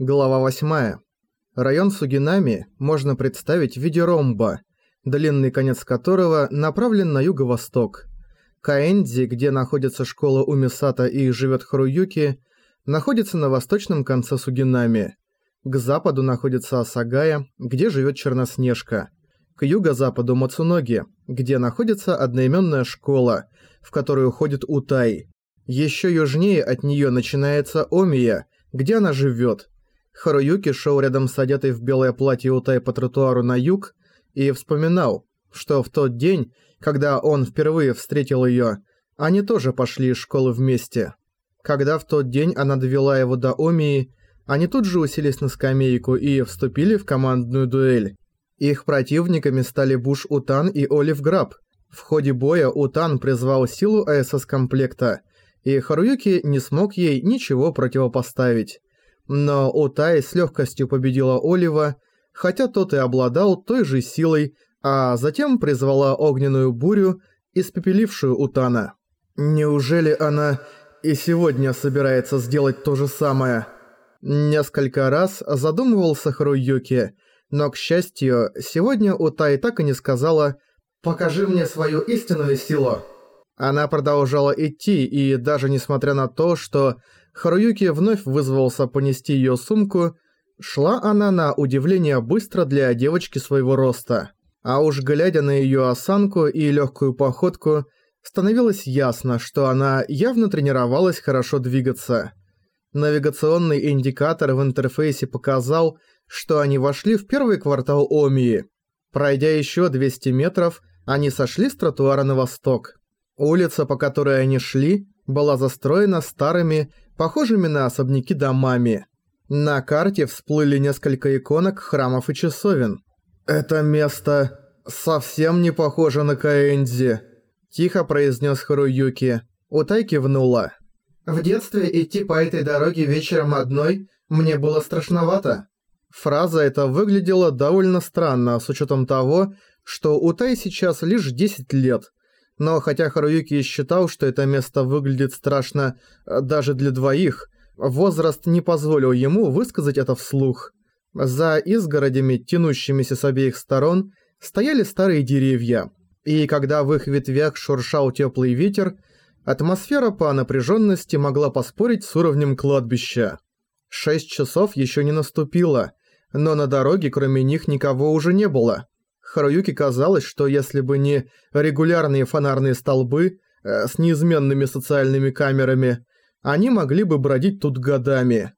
Глава 8. Район Сугинами можно представить в виде ромба, длинный конец которого направлен на юго-восток. Каэнди, где находится школа Умисата и живет Харуюки, находится на восточном конце Сугинами. К западу находится Асагая, где живет Черноснежка. К юго-западу Мацуноги, где находится одноименная школа, в которую ходит Утай. Еще южнее от нее начинается Омия, где она живет – Харуюки шел рядом с одетой в белое платье Утай по тротуару на юг и вспоминал, что в тот день, когда он впервые встретил её, они тоже пошли из школы вместе. Когда в тот день она довела его до Омии, они тут же уселись на скамейку и вступили в командную дуэль. Их противниками стали Буш Утан и Олив Граб. В ходе боя Утан призвал силу АСС-комплекта, и Харуюки не смог ей ничего противопоставить. Но Утай с легкостью победила Олива, хотя тот и обладал той же силой, а затем призвала огненную бурю, испепелившую Утана. Неужели она и сегодня собирается сделать то же самое? Несколько раз задумывался Харуюки, но, к счастью, сегодня Утай так и не сказала «Покажи мне свою истинную силу». Она продолжала идти, и даже несмотря на то, что Харуюки вновь вызвался понести её сумку, шла она на удивление быстро для девочки своего роста. А уж глядя на её осанку и лёгкую походку, становилось ясно, что она явно тренировалась хорошо двигаться. Навигационный индикатор в интерфейсе показал, что они вошли в первый квартал Омии. Пройдя ещё 200 метров, они сошли с тротуара на восток. Улица, по которой они шли, была застроена старыми, похожими на особняки домами. На карте всплыли несколько иконок храмов и часовен. «Это место совсем не похоже на Каэнзи», – тихо произнес Харуюки. Утай кивнула. «В детстве идти по этой дороге вечером одной мне было страшновато». Фраза эта выглядела довольно странно, с учетом того, что Утай сейчас лишь 10 лет – но хотя Харуюки считал, что это место выглядит страшно э, даже для двоих, возраст не позволил ему высказать это вслух. За изгородями, тянущимися с обеих сторон, стояли старые деревья, и когда в их ветвях шуршал теплый ветер, атмосфера по напряженности могла поспорить с уровнем кладбища. Шесть часов еще не наступило, но на дороге кроме них никого уже не было. Харуюке казалось, что если бы не регулярные фонарные столбы э, с неизменными социальными камерами, они могли бы бродить тут годами.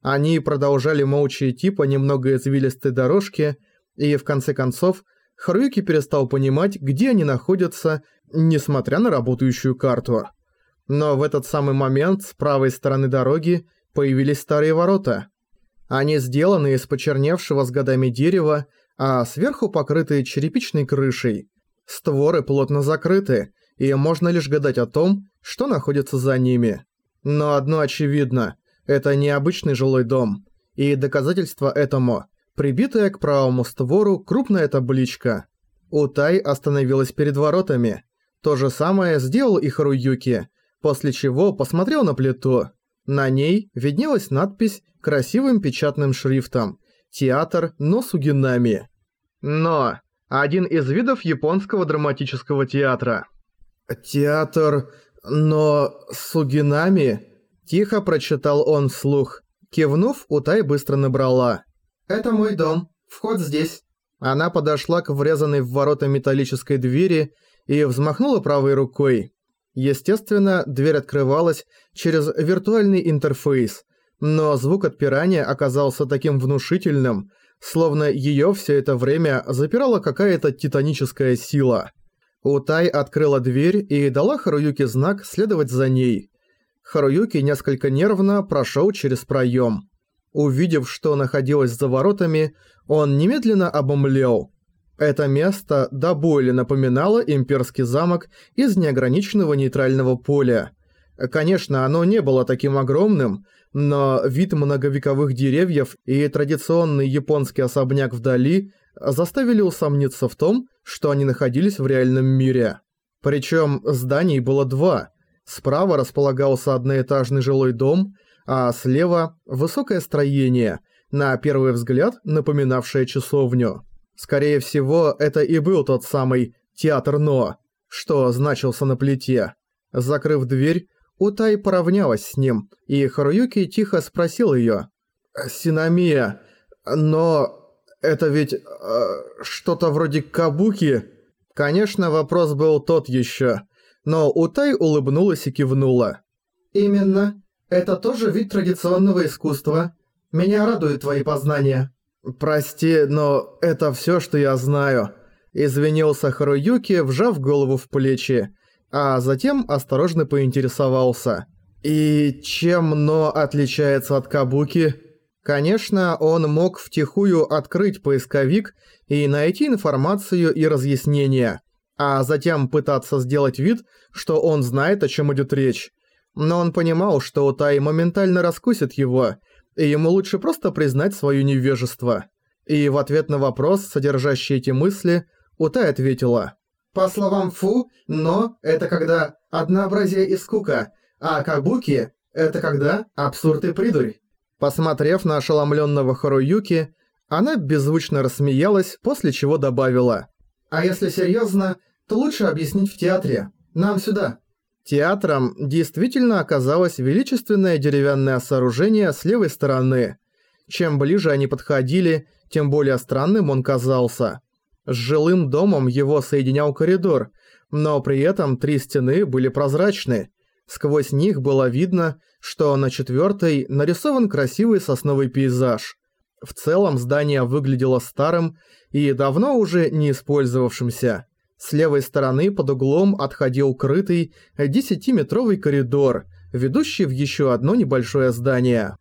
Они продолжали молча идти по немного извилистой дорожке, и в конце концов Харуюки перестал понимать, где они находятся, несмотря на работающую карту. Но в этот самый момент с правой стороны дороги появились старые ворота. Они сделаны из почерневшего с годами дерева, а сверху покрыты черепичной крышей. Створы плотно закрыты, и можно лишь гадать о том, что находится за ними. Но одно очевидно – это необычный жилой дом. И доказательство этому – прибитая к правому створу крупная табличка. Утай остановилась перед воротами. То же самое сделал и Харуюки, после чего посмотрел на плиту. На ней виднелась надпись красивым печатным шрифтом – театр Носугинами. Но один из видов японского драматического театра. «Театр Носугинами?» Тихо прочитал он вслух. Кивнув, Утай быстро набрала. «Это мой дом. Вход здесь». Она подошла к врезанной в ворота металлической двери и взмахнула правой рукой. Естественно, дверь открывалась через виртуальный интерфейс, но звук отпирания оказался таким внушительным, словно её всё это время запирала какая-то титаническая сила. Утай открыла дверь и дала Харуюке знак следовать за ней. Харуюки несколько нервно прошёл через проём. Увидев, что находилось за воротами, он немедленно обомлел. Это место до боли напоминало имперский замок из неограниченного нейтрального поля. Конечно, оно не было таким огромным, но вид многовековых деревьев и традиционный японский особняк вдали заставили усомниться в том, что они находились в реальном мире. Причем зданий было два. Справа располагался одноэтажный жилой дом, а слева – высокое строение, на первый взгляд напоминавшее часовню. Скорее всего, это и был тот самый «Театр Но», что значился на плите. Закрыв дверь, Утай поравнялась с ним, и Харуюки тихо спросил её. «Синамия, но это ведь э, что-то вроде кабуки?» Конечно, вопрос был тот ещё, но Утай улыбнулась и кивнула. «Именно. Это тоже вид традиционного искусства. Меня радуют твои познания». «Прости, но это всё, что я знаю», – извинился Харуюки, вжав голову в плечи а затем осторожно поинтересовался. «И чем Но отличается от Кабуки?» Конечно, он мог втихую открыть поисковик и найти информацию и разъяснения, а затем пытаться сделать вид, что он знает, о чем идет речь. Но он понимал, что Утай моментально раскусит его, и ему лучше просто признать свое невежество. И в ответ на вопрос, содержащий эти мысли, Утай ответила – по словам Фу, но это когда однообразие и скука, а кабуки – это когда абсурд и придурь. Посмотрев на ошеломленного Харуюки, она беззвучно рассмеялась, после чего добавила. «А если серьезно, то лучше объяснить в театре. Нам сюда». Театром действительно оказалось величественное деревянное сооружение с левой стороны. Чем ближе они подходили, тем более странным он казался. С жилым домом его соединял коридор, но при этом три стены были прозрачны. Сквозь них было видно, что на четвертой нарисован красивый сосновый пейзаж. В целом здание выглядело старым и давно уже не использовавшимся. С левой стороны под углом отходил крытый 10-метровый коридор, ведущий в еще одно небольшое здание.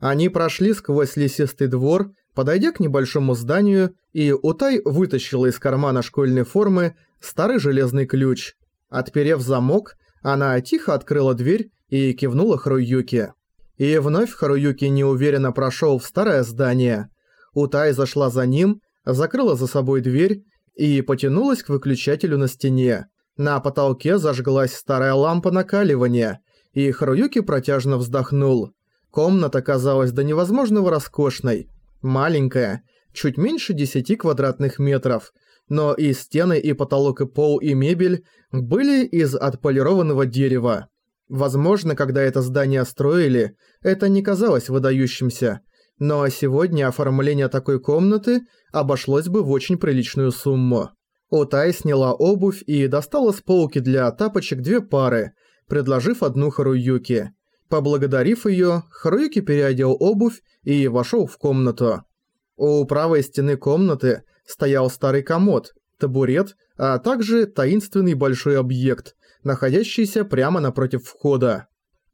Они прошли сквозь лесистый двор Подойдя к небольшому зданию, и Утай вытащила из кармана школьной формы старый железный ключ. Отперев замок, она тихо открыла дверь и кивнула Харуюке. И вновь Харуюки неуверенно прошел в старое здание. Утай зашла за ним, закрыла за собой дверь и потянулась к выключателю на стене. На потолке зажглась старая лампа накаливания, и Харуюки протяжно вздохнул. Комната казалась до невозможного роскошной, Маленькая, чуть меньше 10 квадратных метров, но и стены, и потолок, и пол, и мебель были из отполированного дерева. Возможно, когда это здание строили, это не казалось выдающимся, но сегодня оформление такой комнаты обошлось бы в очень приличную сумму. Утай сняла обувь и достала с полки для тапочек две пары, предложив одну Харуюки. Поблагодарив ее, Харуюки переодел обувь и вошел в комнату. У правой стены комнаты стоял старый комод, табурет, а также таинственный большой объект, находящийся прямо напротив входа.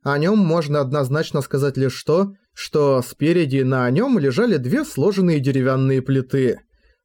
О нем можно однозначно сказать лишь то, что спереди на нем лежали две сложенные деревянные плиты.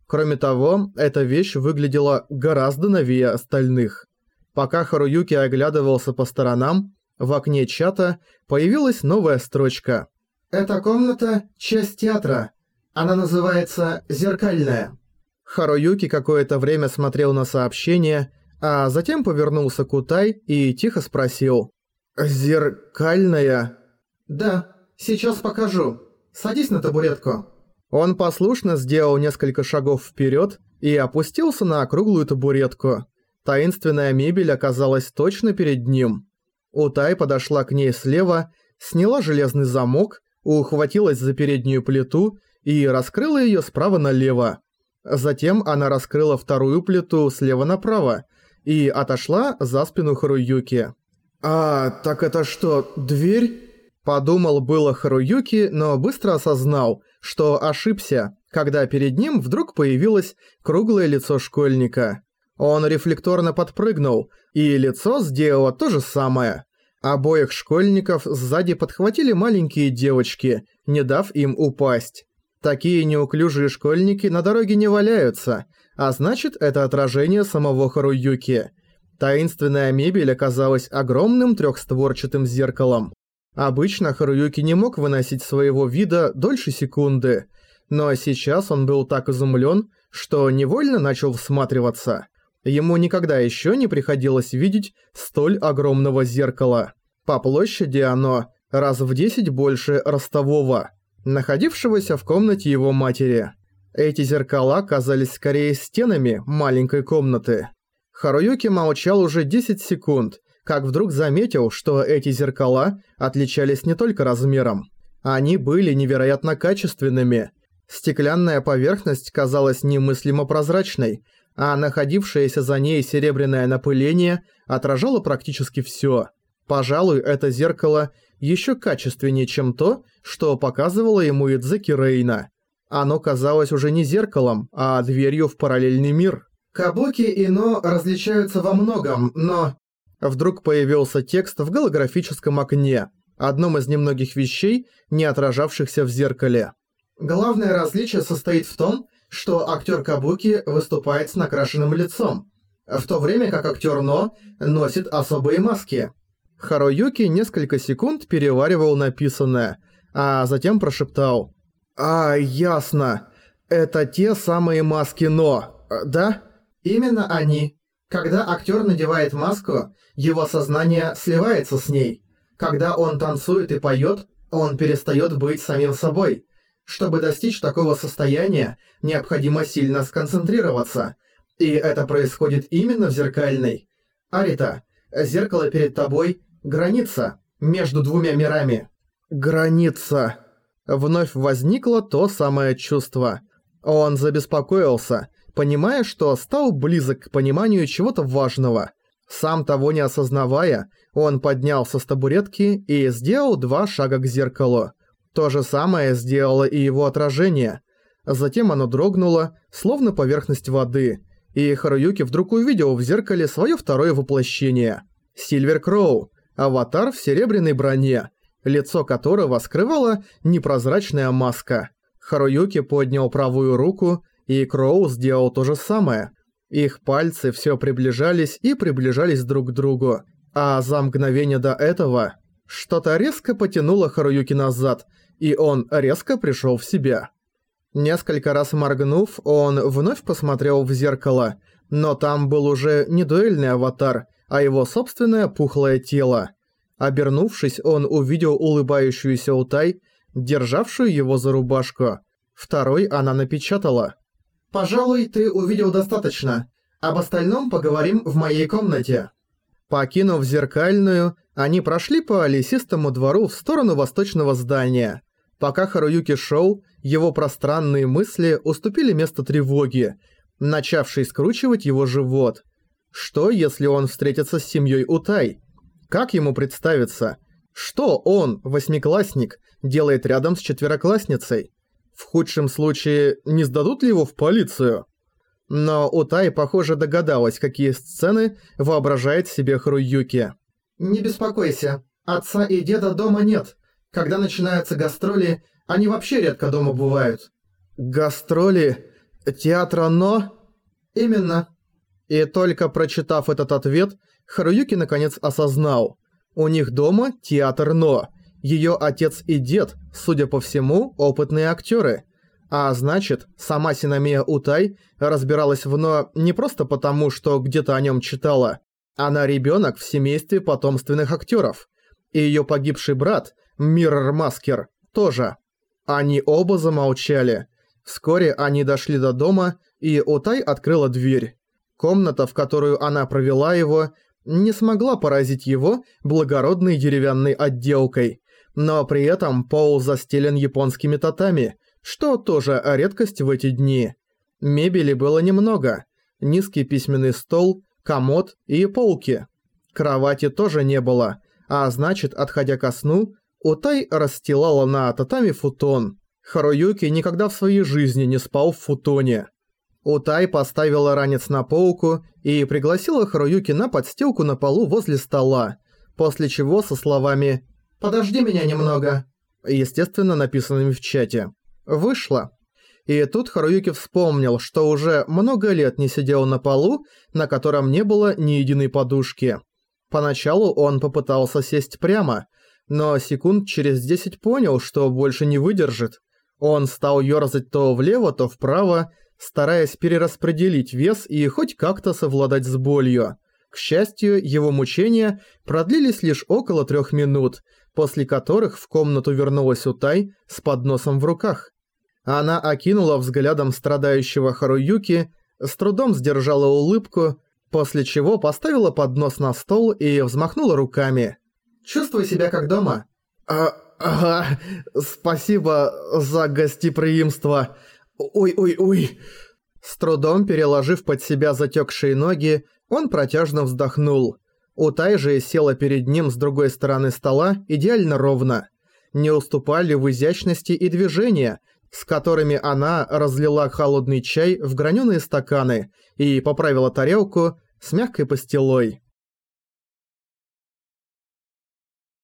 Кроме того, эта вещь выглядела гораздо новее остальных. Пока Харуюки оглядывался по сторонам, в окне чата появилась новая строчка. «Эта комната – часть театра. Она называется «Зеркальная». Харуюки какое-то время смотрел на сообщение, а затем повернулся к Утай и тихо спросил. «Зеркальная?» «Да, сейчас покажу. Садись на табуретку». Он послушно сделал несколько шагов вперед и опустился на округлую табуретку. Таинственная мебель оказалась точно перед ним. Утай подошла к ней слева, сняла железный замок, ухватилась за переднюю плиту и раскрыла её справа налево. Затем она раскрыла вторую плиту слева направо и отошла за спину Харуюки. «А, так это что, дверь?» Подумал было Харуюки, но быстро осознал, что ошибся, когда перед ним вдруг появилось круглое лицо школьника. Он рефлекторно подпрыгнул, и лицо сделало то же самое. Обоих школьников сзади подхватили маленькие девочки, не дав им упасть. Такие неуклюжие школьники на дороге не валяются, а значит это отражение самого Харуюки. Таинственная мебель оказалась огромным трехстворчатым зеркалом. Обычно Харуюки не мог выносить своего вида дольше секунды, но сейчас он был так изумлен, что невольно начал всматриваться. Ему никогда еще не приходилось видеть столь огромного зеркала. По площади оно, раз в 10 больше ростового, находившегося в комнате его матери. Эти зеркала казались скорее стенами маленькой комнаты. Харуюки молчал уже 10 секунд, как вдруг заметил, что эти зеркала отличались не только размером. Они были невероятно качественными. Стеклянная поверхность казалась немыслимо прозрачной, а находившееся за ней серебряное напыление отражало практически всё. Пожалуй, это зеркало ещё качественнее, чем то, что показывало ему Идзеки Рейна. Оно казалось уже не зеркалом, а дверью в параллельный мир. Кабуки и Но различаются во многом, но... Вдруг появился текст в голографическом окне, одном из немногих вещей, не отражавшихся в зеркале. Главное различие состоит в том, что актер Кабуки выступает с накрашенным лицом, в то время как актер Но носит особые маски. Харуюки несколько секунд переваривал написанное, а затем прошептал «А, ясно. Это те самые маски Но, да?» «Именно они. Когда актер надевает маску, его сознание сливается с ней. Когда он танцует и поет, он перестает быть самим собой. Чтобы достичь такого состояния, необходимо сильно сконцентрироваться. И это происходит именно в зеркальной. Арита, зеркало перед тобой – граница между двумя мирами. Граница. Вновь возникло то самое чувство. Он забеспокоился, понимая, что стал близок к пониманию чего-то важного. Сам того не осознавая, он поднялся с табуретки и сделал два шага к зеркалу. То же самое сделало и его отражение. Затем оно дрогнуло, словно поверхность воды, и Харуюки вдруг увидел в зеркале свое второе воплощение. Сильвер Кроу, аватар в серебряной броне, лицо которого скрывала непрозрачная маска. Харуюки поднял правую руку, и Кроу сделал то же самое. Их пальцы все приближались и приближались друг к другу. А за мгновение до этого что-то резко потянуло Харуюки назад, и он резко пришел в себя. Несколько раз моргнув, он вновь посмотрел в зеркало, но там был уже не дуэльный аватар, а его собственное пухлое тело. Обернувшись, он увидел улыбающуюся Утай, державшую его за рубашку. Второй она напечатала. «Пожалуй, ты увидел достаточно. Об остальном поговорим в моей комнате». Покинув зеркальную, они прошли по лесистому двору в сторону восточного здания. Пока Харуюки шел, его пространные мысли уступили место тревоги, начавшей скручивать его живот. Что, если он встретится с семьей Утай? Как ему представиться? Что он, восьмиклассник, делает рядом с четвероклассницей? В худшем случае, не сдадут ли его в полицию? Но Утай, похоже, догадалась, какие сцены воображает себе Харуюки. «Не беспокойся, отца и деда дома нет. Когда начинаются гастроли, они вообще редко дома бывают». «Гастроли? Театра Но?» «Именно». И только прочитав этот ответ, Харуюки наконец осознал. У них дома театр Но. Ее отец и дед, судя по всему, опытные актеры. А значит, сама Синамия Утай разбиралась в Но не просто потому, что где-то о нем читала. Она ребенок в семействе потомственных актеров. И ее погибший брат, Миррор Маскер, тоже. Они оба замолчали. Вскоре они дошли до дома, и Утай открыла дверь. Комната, в которую она провела его, не смогла поразить его благородной деревянной отделкой, но при этом пол застелен японскими татами, что тоже редкость в эти дни. Мебели было немного. Низкий письменный стол, комод и полки. Кровати тоже не было, а значит, отходя ко сну, Утай расстилала на татами футон. Харуюки никогда в своей жизни не спал в футоне. Утай поставила ранец на полку и пригласила Харуюки на подстилку на полу возле стола, после чего со словами «Подожди меня немного», естественно написанными в чате, вышла. И тут Харуюки вспомнил, что уже много лет не сидел на полу, на котором не было ни единой подушки. Поначалу он попытался сесть прямо, но секунд через 10 понял, что больше не выдержит. Он стал ёрзать то влево, то вправо, стараясь перераспределить вес и хоть как-то совладать с болью. К счастью, его мучения продлились лишь около трех минут, после которых в комнату вернулась Утай с подносом в руках. Она окинула взглядом страдающего Харуюки, с трудом сдержала улыбку, после чего поставила поднос на стол и взмахнула руками. «Чувствуй себя как дома». «А, ага, спасибо за гостеприимство. Ой-ой-ой». С трудом переложив под себя затекшие ноги, он протяжно вздохнул. Утай же села перед ним с другой стороны стола идеально ровно. Не уступали в изящности и движения, с которыми она разлила холодный чай в граненые стаканы и поправила тарелку с мягкой пастилой.